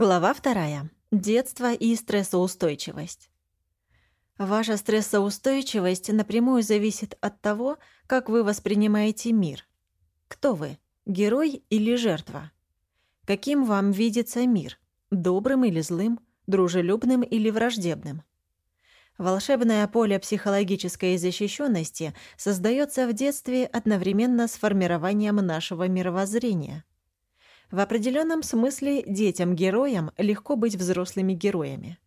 Глава вторая. Детство и стрессоустойчивость. Ваша стрессоустойчивость напрямую зависит от того, как вы воспринимаете мир. Кто вы? Герой или жертва? Каким вам видится мир? Добрым или злым? Дружелюбным или враждебным? Волшебное поле психологической защищенности создается в детстве одновременно с формированием нашего мировоззрения. В определенном смысле детям-героям легко быть взрослыми героями.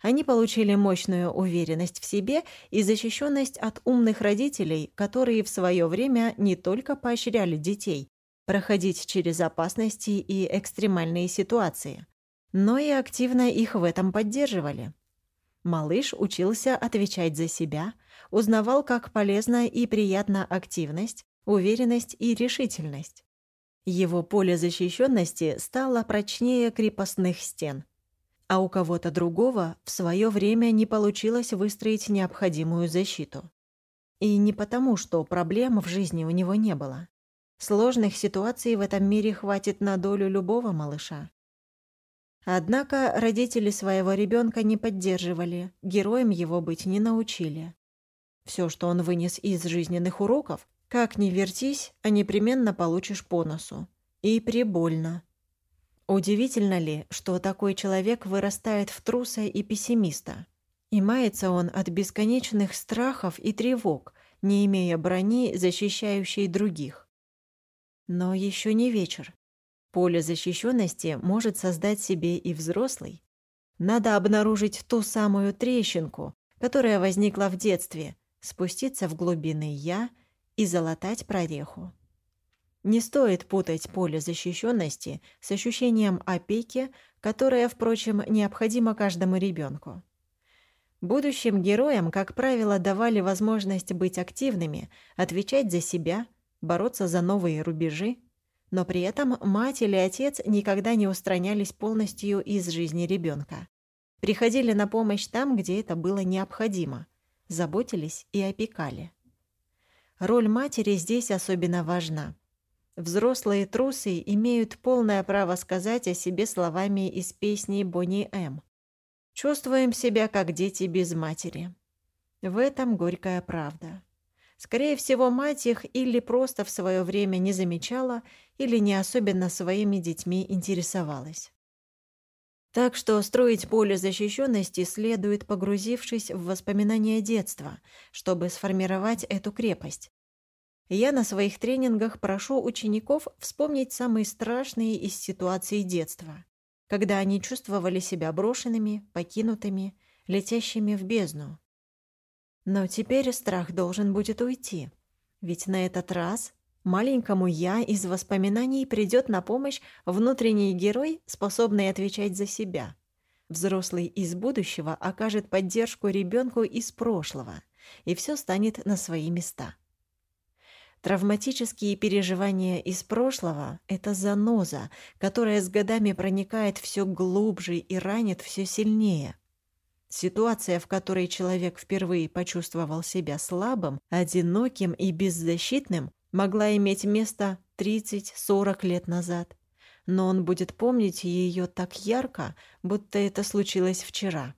Они получили мощную уверенность в себе и защищенность от умных родителей, которые в свое время не только поощряли детей проходить через опасности и экстремальные ситуации, но и активно их в этом поддерживали. Малыш учился отвечать за себя, узнавал, как полезна и приятна активность, уверенность и решительность. Его поле защищенности стало прочнее крепостных стен. А у кого-то другого в свое время не получилось выстроить необходимую защиту. И не потому, что проблем в жизни у него не было. Сложных ситуаций в этом мире хватит на долю любого малыша. Однако родители своего ребенка не поддерживали, героем его быть не научили. Все, что он вынес из жизненных уроков, как ни вертись, а непременно получишь по носу. И прибольно. Удивительно ли, что такой человек вырастает в труса и пессимиста? И мается он от бесконечных страхов и тревог, не имея брони, защищающей других. Но еще не вечер. Поле защищенности может создать себе и взрослый. Надо обнаружить ту самую трещинку, которая возникла в детстве, спуститься в глубины «я» и залатать прореху. Не стоит путать поле защищенности с ощущением опеки, которое, впрочем, необходимо каждому ребенку. Будущим героям, как правило, давали возможность быть активными, отвечать за себя, бороться за новые рубежи, но при этом мать или отец никогда не устранялись полностью из жизни ребенка. Приходили на помощь там, где это было необходимо, заботились и опекали. Роль матери здесь особенно важна. Взрослые трусы имеют полное право сказать о себе словами из песни Бонни М. «Чувствуем себя, как дети без матери». В этом горькая правда. Скорее всего, мать их или просто в свое время не замечала, или не особенно своими детьми интересовалась. Так что строить поле защищенности следует, погрузившись в воспоминания детства, чтобы сформировать эту крепость. Я на своих тренингах прошу учеников вспомнить самые страшные из ситуаций детства, когда они чувствовали себя брошенными, покинутыми, летящими в бездну. Но теперь страх должен будет уйти, ведь на этот раз Маленькому «я» из воспоминаний придет на помощь внутренний герой, способный отвечать за себя. Взрослый из будущего окажет поддержку ребенку из прошлого, и все станет на свои места. Травматические переживания из прошлого – это заноза, которая с годами проникает все глубже и ранит все сильнее. Ситуация, в которой человек впервые почувствовал себя слабым, одиноким и беззащитным, могла иметь место 30-40 лет назад, но он будет помнить ее так ярко, будто это случилось вчера.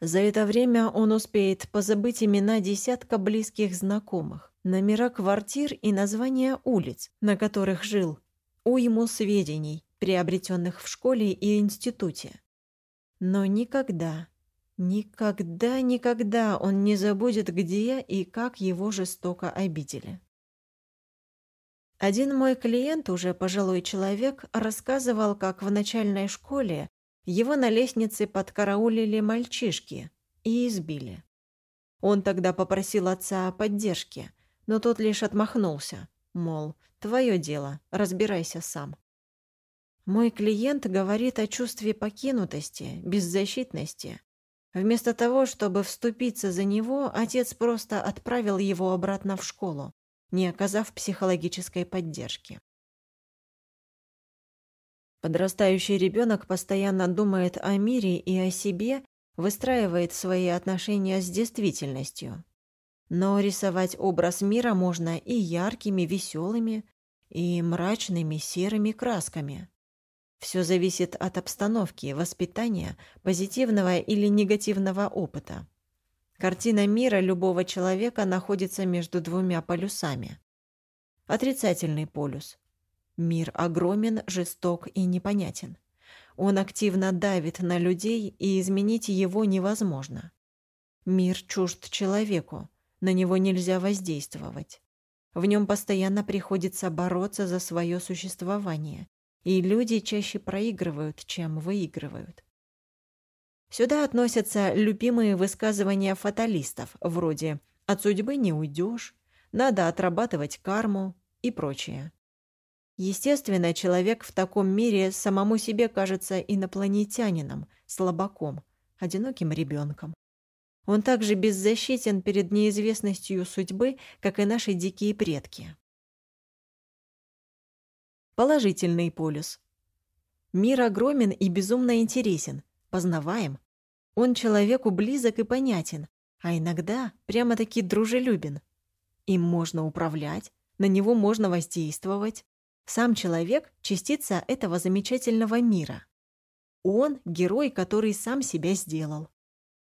За это время он успеет позабыть имена десятка близких знакомых, номера квартир и названия улиц, на которых жил, уйму сведений, приобретенных в школе и институте. Но никогда, никогда, никогда он не забудет, где и как его жестоко обидели. Один мой клиент, уже пожилой человек, рассказывал, как в начальной школе его на лестнице подкараулили мальчишки и избили. Он тогда попросил отца о поддержке, но тот лишь отмахнулся, мол, твое дело, разбирайся сам. Мой клиент говорит о чувстве покинутости, беззащитности. Вместо того, чтобы вступиться за него, отец просто отправил его обратно в школу, не оказав психологической поддержки. Подрастающий ребенок постоянно думает о мире и о себе, выстраивает свои отношения с действительностью. Но рисовать образ мира можно и яркими, веселыми, и мрачными серыми красками. Все зависит от обстановки, воспитания, позитивного или негативного опыта. Картина мира любого человека находится между двумя полюсами. Отрицательный полюс. Мир огромен, жесток и непонятен. Он активно давит на людей, и изменить его невозможно. Мир чужд человеку, на него нельзя воздействовать. В нем постоянно приходится бороться за свое существование, и люди чаще проигрывают, чем выигрывают. Сюда относятся любимые высказывания фаталистов, вроде «от судьбы не уйдешь», «надо отрабатывать карму» и прочее. Естественно, человек в таком мире самому себе кажется инопланетянином, слабаком, одиноким ребенком. Он также беззащитен перед неизвестностью судьбы, как и наши дикие предки. Положительный полюс. Мир огромен и безумно интересен, познаваем. Он человеку близок и понятен, а иногда прямо-таки дружелюбен. Им можно управлять, на него можно воздействовать. Сам человек – частица этого замечательного мира. Он – герой, который сам себя сделал.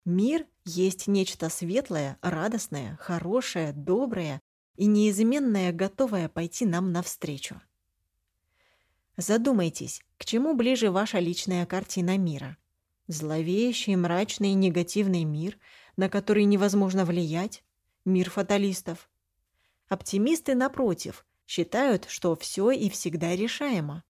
Мир есть нечто светлое, радостное, хорошее, доброе и неизменное, готовое пойти нам навстречу. Задумайтесь, к чему ближе ваша личная картина мира – Зловещий, мрачный, негативный мир, на который невозможно влиять, мир фаталистов. Оптимисты, напротив, считают, что все и всегда решаемо.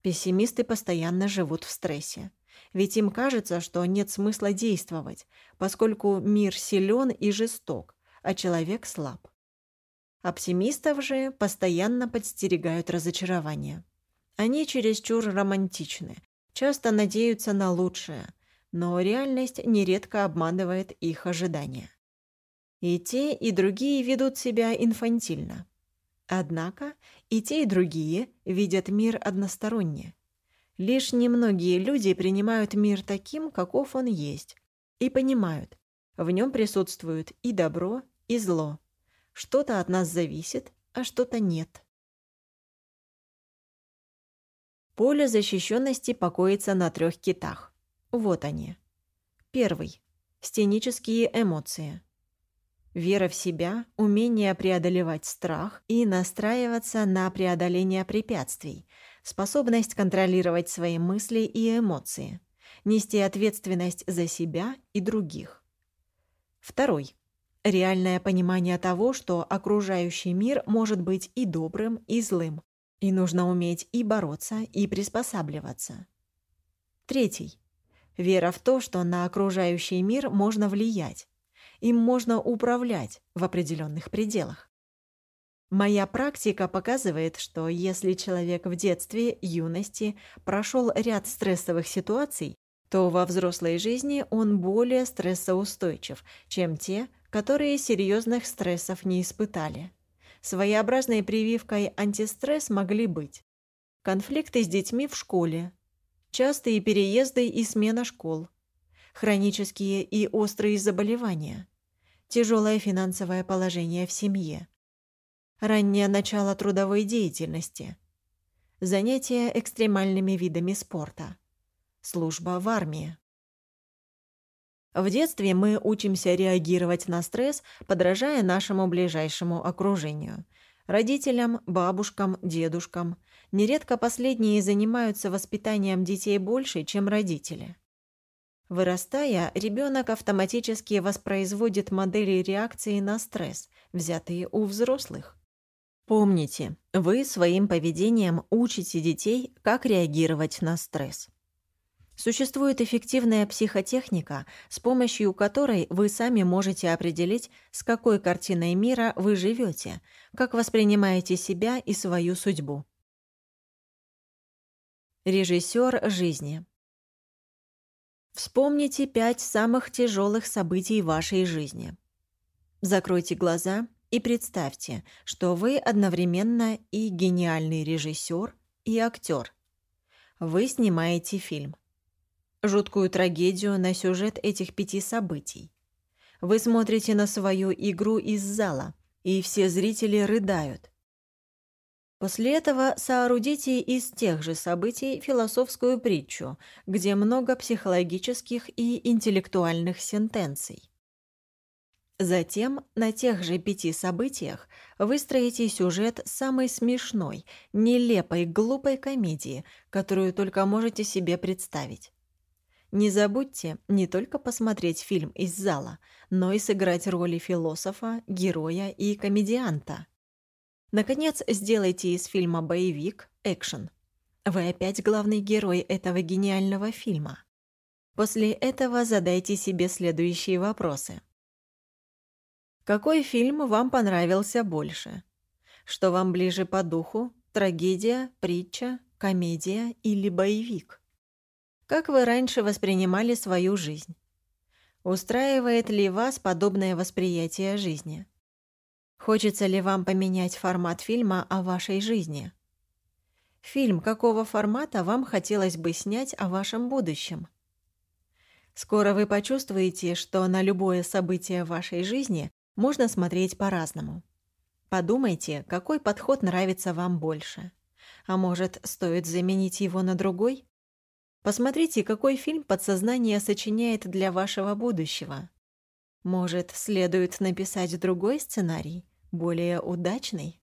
Пессимисты постоянно живут в стрессе. Ведь им кажется, что нет смысла действовать, поскольку мир силен и жесток, а человек слаб. Оптимистов же постоянно подстерегают разочарования. Они чересчур романтичны, часто надеются на лучшее, но реальность нередко обманывает их ожидания. И те, и другие ведут себя инфантильно. Однако и те, и другие видят мир односторонне. Лишь немногие люди принимают мир таким, каков он есть, и понимают, в нем присутствуют и добро, и зло. Что-то от нас зависит, а что-то нет. Поле защищенности покоится на трех китах. Вот они. Первый. Стенические эмоции. Вера в себя, умение преодолевать страх и настраиваться на преодоление препятствий, способность контролировать свои мысли и эмоции, нести ответственность за себя и других. Второй. Реальное понимание того, что окружающий мир может быть и добрым, и злым, и нужно уметь и бороться, и приспосабливаться. Третий. Вера в то, что на окружающий мир можно влиять. Им можно управлять в определенных пределах. Моя практика показывает, что если человек в детстве, юности прошел ряд стрессовых ситуаций, то во взрослой жизни он более стрессоустойчив, чем те, которые серьезных стрессов не испытали. Своеобразной прививкой антистресс могли быть конфликты с детьми в школе, частые переезды и смена школ, хронические и острые заболевания, тяжелое финансовое положение в семье, раннее начало трудовой деятельности, занятия экстремальными видами спорта, служба в армии. В детстве мы учимся реагировать на стресс, подражая нашему ближайшему окружению. Родителям, бабушкам, дедушкам. Нередко последние занимаются воспитанием детей больше, чем родители. Вырастая, ребенок автоматически воспроизводит модели реакции на стресс, взятые у взрослых. Помните, вы своим поведением учите детей, как реагировать на стресс. Существует эффективная психотехника, с помощью которой вы сами можете определить, с какой картиной мира вы живете, как воспринимаете себя и свою судьбу. Режиссер жизни Вспомните пять самых тяжелых событий вашей жизни. Закройте глаза и представьте, что вы одновременно и гениальный режиссер, и актер. Вы снимаете фильм жуткую трагедию на сюжет этих пяти событий. Вы смотрите на свою игру из зала, и все зрители рыдают. После этого соорудите из тех же событий философскую притчу, где много психологических и интеллектуальных сентенций. Затем на тех же пяти событиях выстроите сюжет самой смешной, нелепой, глупой комедии, которую только можете себе представить. Не забудьте не только посмотреть фильм из зала, но и сыграть роли философа, героя и комедианта. Наконец, сделайте из фильма боевик, экшен. Вы опять главный герой этого гениального фильма. После этого задайте себе следующие вопросы. Какой фильм вам понравился больше? Что вам ближе по духу? Трагедия, притча, комедия или боевик? Как вы раньше воспринимали свою жизнь? Устраивает ли вас подобное восприятие жизни? Хочется ли вам поменять формат фильма о вашей жизни? Фильм какого формата вам хотелось бы снять о вашем будущем? Скоро вы почувствуете, что на любое событие вашей жизни можно смотреть по-разному. Подумайте, какой подход нравится вам больше. А может, стоит заменить его на другой? Посмотрите, какой фильм подсознание сочиняет для вашего будущего. Может, следует написать другой сценарий, более удачный?